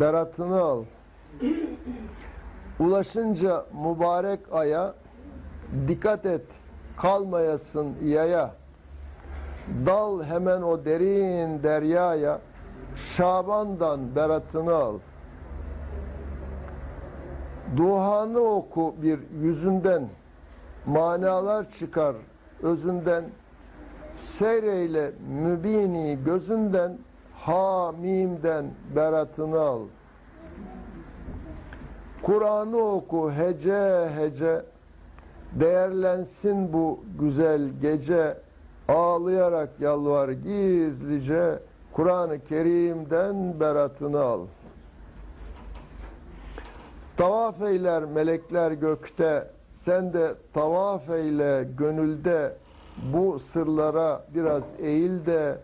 beratını al. Ulaşınca mübarek aya dikkat et kalmayasın yaya. Dal hemen o derin deryaya Şaban'dan beratını al. Duhanı oku bir yüzünden manalar çıkar özünden seyreyle mübini gözünden hamimden beratını al. Kur'an'ı oku hece hece. Değerlensin bu güzel gece. Ağlayarak yalvar gizlice. Kur'an-ı Kerim'den beratını al. Tavaf eyler melekler gökte. Sen de tavaf eyle gönülde. Bu sırlara biraz eğil de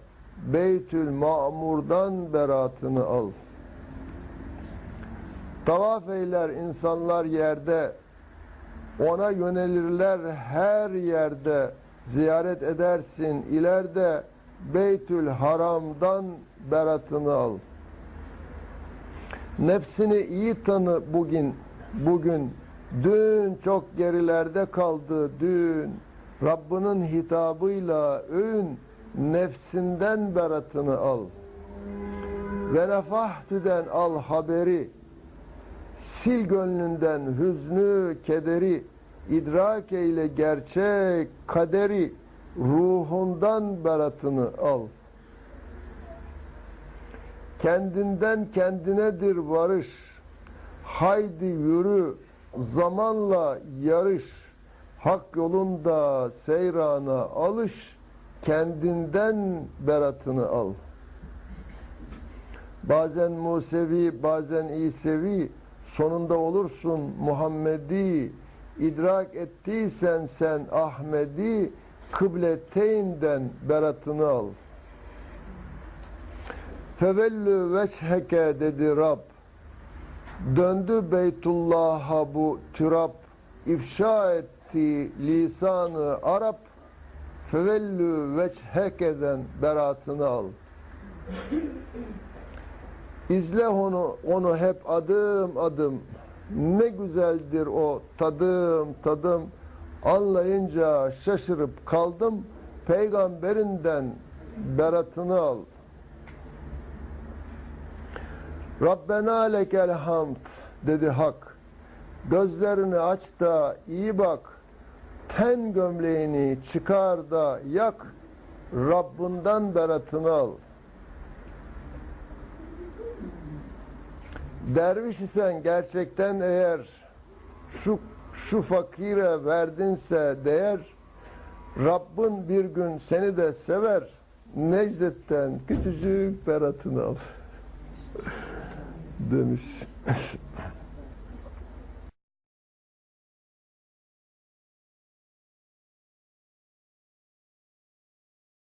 Beytül Ma'mur'dan beratını al. Tavaf eyler insanlar yerde, ona yönelirler her yerde, ziyaret edersin ileride, Beytül Haram'dan beratını al. Nefsini iyi tanı bugün, bugün, dün çok gerilerde kaldı dün, Rabbinin hitabıyla övün, nefsinden beratını al. Ve nefahtüden al haberi, sil gönlünden hüznü, kederi, idrak eyle gerçek kaderi, ruhundan beratını al. Kendinden kendinedir varış, haydi yürü, zamanla yarış, hak yolunda seyrana alış, kendinden beratını al. Bazen Musevi, bazen İsevi, sonunda olursun Muhammedi, idrak ettiysen sen Ahmedi, kıbleteyinden beratını al. Fevellü veçheke dedi Rab, döndü Beytullah'a bu türab, ifşa etti lisanı Arap, fevellü veçhekeden beratını al. İzle onu, onu hep adım adım. Ne güzeldir o tadım tadım. Anlayınca şaşırıp kaldım. Peygamberinden beratını al. Rabbena lekel hamd dedi hak. Gözlerini aç da iyi bak. Ten gömleğini çıkar da yak. Rabbinden beratını al. Derviş isen gerçekten eğer şu şu fakire verdinse değer Rabbin bir gün seni de sever Necdet'ten küçücük beratını al demiş.